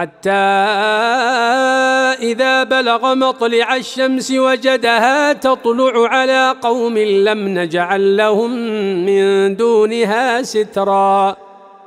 حتى إذا بلغ مطلع الشمس وجدها تطلع على قوم لم نجعل لهم من دونها سترا.